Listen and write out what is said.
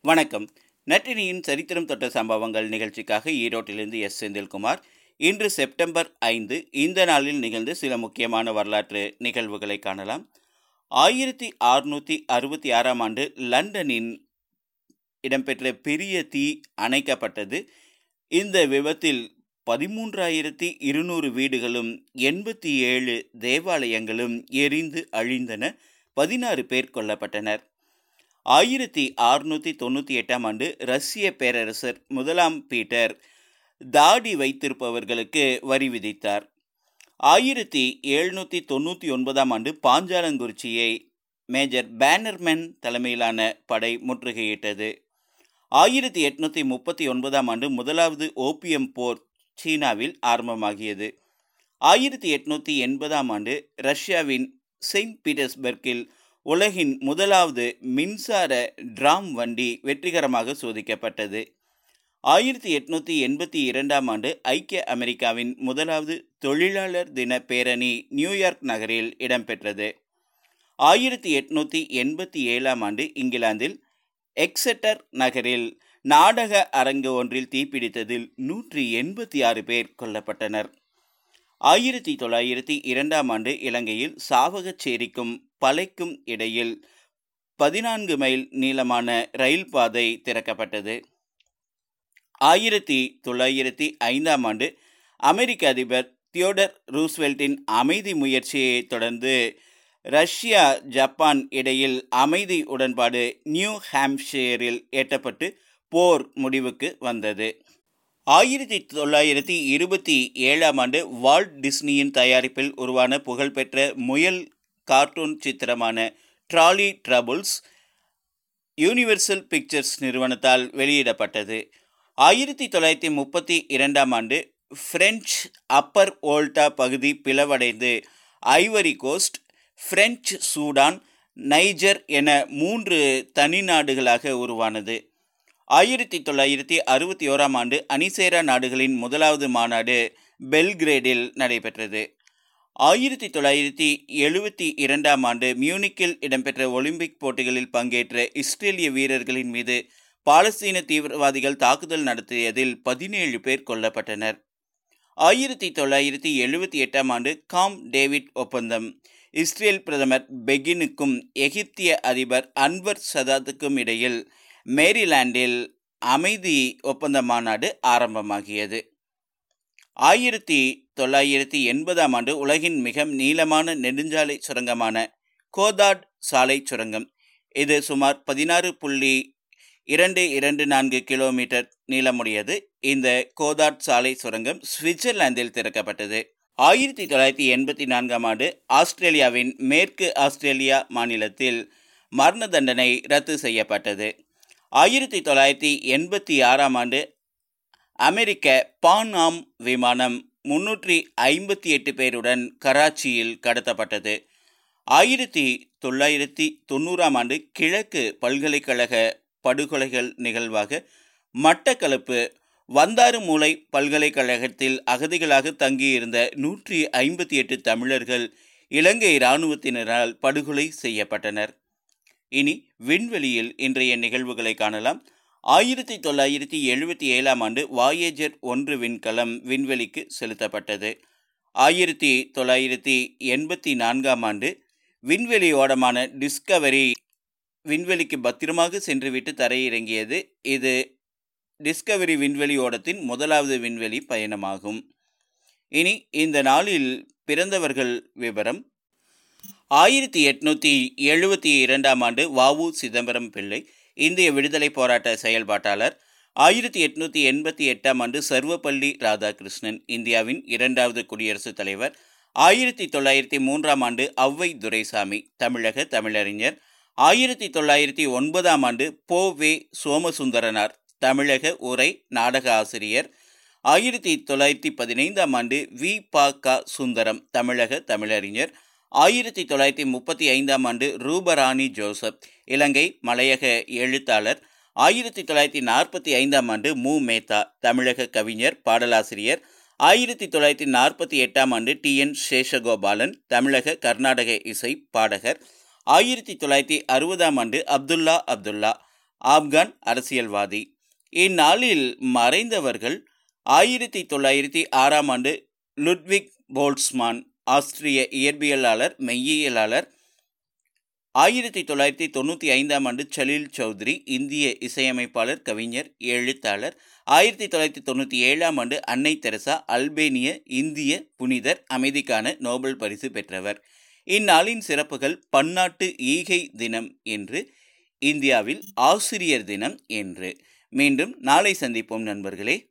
வணக்கம். நட்டினியின் சரித்திரம் தொட்ட சம்பவங்கள் நிகழ்ச்சிக்காக ஈரோட்டிலிருந்து எஸ். செந்தில்குமார். இன்று செப்டம்பர் ஐந்து இந்த நாளில் நிகழ்ந்து சில முக்கியமான வரலாற்று நிகழ்வுகளை காணலாம். ஆயிரத்தி அறுநூற்றி அறுபத்தி ஆறாம் ஆண்டு லண்டனின் இடம்பெற்ற பெரிய தீ அணைக்கப்பட்டது. இந்த விபத்தில் பதிமூன்றாயிரத்தி இருநூறு வீடுகளும் எண்பத்தி ஏழு தேவாலயங்களும் எரிந்து அழிந்தன. பதினாறு பேர் கொல்லப்பட்டனர். ஆயிரத்தி அறுநூற்றி தொண்ணூற்றி எட்டாம் ஆண்டு ரஷ்ய பேரரசர் முதலாம் பீட்டர் தாடி வைத்திருப்பவர்களுக்கு வரி விதித்தார். ஆயிரத்தி எழுநூற்றி தொண்ணூற்றி ஒன்பதாம் ஆண்டு பாஞ்சாலங்குறிச்சியை மேஜர் பேனர்மேன் தலைமையிலான படை முற்றுகையிட்டது. ஆயிரத்தி எட்நூற்றி முப்பத்தி ஒன்பதாம் ஆண்டு முதலாவது ஓபியம் போர் சீனாவில் ஆரம்பமாகியது. ஆயிரத்தி எட்நூற்றி எண்பதாம் ஆண்டு ரஷ்யாவின் செயின்ட் பீட்டர்ஸ்பர்க்கில் உலகின் முதலாவது மின்சார டிராம் வண்டி வெற்றிகரமாக சோதிக்கப்பட்டது. ஆயிரத்தி எட்நூற்றி எண்பத்தி இரண்டாம் ஆண்டு ஐக்கிய அமெரிக்காவின் முதலாவது தொழிலாளர் தின பேரணி நியூயார்க் நகரில் இடம்பெற்றது. ஆயிரத்தி எட்நூற்றி எண்பத்தி ஏழாம் ஆண்டு இங்கிலாந்தில் எக்ஸெட்டர் நகரில் நாடக அரங்கு ஒன்றில் தீப்பிடித்ததில் நூற்றி எண்பத்தி ஆறு பேர் கொல்லப்பட்டனர். ஆயிரத்தி தொள்ளாயிரத்தி இரண்டாம் ஆண்டு இலங்கையில் சாவகச்சேரிக்கும் பலைக்கும் இடையில் பதினான்கு மைல் நீளமான ரயில் பாதை திறக்கப்பட்டது. ஆயிரத்தி தொள்ளாயிரத்தி ஐந்தாம் ஆண்டு அமெரிக்க அதிபர் தியோடர் ரூஸ்வெல்ட்டின் அமைதி முயற்சியை தொடர்ந்து ரஷ்யா ஜப்பான் இடையில் அமைதி உடன்பாடு நியூ ஹாம்ஷியரில் எட்டப்பட்டு போர் முடிவுக்கு வந்தது. ஆயிரத்தி தொள்ளாயிரத்தி இருபத்தி ஏழாம் ஆண்டு வால்ட் டிஸ்னியின் தயாரிப்பில் உருவான புகழ்பெற்ற முயல் கார்ட்டூன் சித்திரமான ட்ராலி ட்ரபுள்ஸ் யூனிவர்சல் பிக்சர்ஸ் நிறுவனத்தால் வெளியிடப்பட்டது. ஆயிரத்தி தொள்ளாயிரத்தி முப்பத்தி இரண்டாம் ஆண்டு பிரெஞ்சு அப்பர் ஓல்டா பகுதி பிளவடைந்து Ivory Coast French Sudan Niger என மூன்று தனி நாடுகளாக உருவானது. ஆயிரத்தி தொள்ளாயிரத்தி அறுபத்தி ஓராம் ஆண்டு அனிசேரா நாடுகளின் முதலாவது மாநாடு பெல்கிரேடில் நடைபெற்றது. ஆயிரத்தி தொள்ளாயிரத்தி எழுபத்தி இரண்டாம் ஆண்டு மியூனிக்கில் இடம்பெற்ற ஒலிம்பிக் போட்டிகளில் பங்கேற்ற இஸ்ரேலிய வீரர்களின் மீது பாலஸ்தீன தீவிரவாதிகள் தாக்குதல் நடத்தியதில் பதினேழு பேர் கொல்லப்பட்டனர். ஆயிரத்தி தொள்ளாயிரத்தி எழுபத்தி எட்டாம் ஆண்டு காம் டேவிட் ஒப்பந்தம். இஸ்ரேல் பிரதமர் பெகினுக்கும் எகிப்திய அதிபர் அன்வர் சதாத்துக்கும் இடையில் மேரிலாண்டில் அமைதி ஒப்பந்த மாநாடு ஆரம்பமாகியது. ஆயிரத்தி தொள்ளாயிரத்தி எண்பதாம் ஆண்டு உலகின் மிக நீளமான நெடுஞ்சாலை சுரங்கமான கோதாட் சாலை சுரங்கம். இது சுமார் பதினாறு புள்ளி இரண்டு இரண்டு நான்கு கிலோமீட்டர் நீளமுடையது. இந்த கோதாட் சாலை சுரங்கம் சுவிட்சர்லாந்தில் திறக்கப்பட்டது. ஆயிரத்தி தொள்ளாயிரத்தி எண்பத்தி நான்காம் ஆண்டு ஆஸ்திரேலியாவின் மேற்கு ஆஸ்திரேலியா மாநிலத்தில் மரண தண்டனை ரத்து செய்யப்பட்டது. ஆயிரத்தி தொள்ளாயிரத்தி எண்பத்தி ஆறாம் ஆண்டு அமெரிக்க பான் ஆம் விமானம் முன்னூற்றி ஐம்பத்தி எட்டு பேருடன் கராச்சியில் கடத்தப்பட்டது. ஆயிரத்தி தொள்ளாயிரத்தி தொண்ணூறாம் ஆண்டு கிழக்கு பல்கலைக்கழக படுகொலைகள் நிகழ்வாக மட்டக்களப்பு வந்தாறு மூலை பல்கலைக்கழகத்தில் அகதிகளாக தங்கியிருந்த நூற்றி ஐம்பத்தி எட்டு தமிழர்கள் இலங்கை இராணுவத்தினரால் படுகொலை செய்யப்பட்டனர். இனி விண்வெளியில் இன்றைய நிகழ்வுகளை காணலாம். ஆயிரத்தி தொள்ளாயிரத்தி எழுபத்தி ஏழாம் ஆண்டு வாயேஜர் ஒன்று விண்கலம் விண்வெளிக்கு செலுத்தப்பட்டது. ஆயிரத்தி தொள்ளாயிரத்தி எண்பத்தி நான்காம் ஆண்டு விண்வெளி ஓடமான டிஸ்கவரி விண்வெளிக்கு பத்திரமாக சென்றுவிட்டு தரையிறங்கியது. இது டிஸ்கவரி விண்வெளி ஓடத்தின் முதலாவது விண்வெளி பயணமாகும். இனி இந்த நாளில் பிறந்தவர்கள் விவரம். ஆயிரத்தி எட்நூற்றி எழுபத்தி இரண்டாம் ஆண்டு வாவு சிதம்பரம் பிள்ளை இந்திய விடுதலை போராட்ட செயல்பாட்டாளர் ஆயிரத்தி எட்நூற்றி எண்பத்தி எட்டாம் ஆண்டு சர்வப்பள்ளி ராதாகிருஷ்ணன் இந்தியாவின் இரண்டாவது குடியரசுத் தலைவர். ஆயிரத்தி தொள்ளாயிரத்தி மூன்றாம் ஆண்டு ஔவை துரைசாமி தமிழக தமிழறிஞர். ஆயிரத்தி தொள்ளாயிரத்தி ஒன்பதாம் ஆண்டு போ. வே. சோமசுந்தரனார் தமிழக உரை நாடக ஆசிரியர். ஆயிரத்தி தொள்ளாயிரத்தி பதினைந்தாம் ஆண்டு வி. பா. க. சுந்தரம் தமிழக தமிழறிஞர். ஆயிரத்தி தொள்ளாயிரத்தி முப்பத்தி ஐந்தாம் ஆண்டு ரூபராணி ஜோசப் இலங்கை மலையக எழுத்தாளர். ஆயிரத்தி தொள்ளாயிரத்தி நாற்பத்தி ஐந்தாம் ஆண்டு மு. மேத்தா தமிழக கவிஞர் பாடலாசிரியர். ஆயிரத்தி தொள்ளாயிரத்தி நாற்பத்தி எட்டாம் ஆண்டு டி. என். சேஷகோபாலன் தமிழக கர்நாடக இசை பாடகர். ஆயிரத்தி தொள்ளாயிரத்தி அறுபதாம் ஆண்டு அப்துல்லா அப்துல்லா ஆப்கான் அரசியல்வாதி. இந்நாளில் மறைந்தவர்கள் ஆயிரத்தி தொள்ளாயிரத்தி ஆறாம் ஆண்டு லுட்விக் போல்ட்ஸ்மான் ஆஸ்திரிய இயற்பியலாளர் மெய்யியலாளர். ஆயிரத்தி தொள்ளாயிரத்தி தொண்ணூற்றி ஐந்தாம் ஆண்டு சலீல் சௌத்ரி இந்திய இசையமைப்பாளர் கவிஞர் எழுத்தாளர். ஆயிரத்தி தொள்ளாயிரத்தி தொண்ணூற்றி ஏழாம் ஆண்டு அன்னை தெரசா அல்பேனிய இந்திய புனிதர் அமைதிக்கான நோபல் பரிசு பெற்றவர். இந்நாளின் சிறப்புகள் பன்னாட்டு ஈகை தினம் என்று இந்தியாவில் ஆசிரியர் தினம் என்று. மீண்டும் நாளை சந்திப்போம் நண்பர்களே.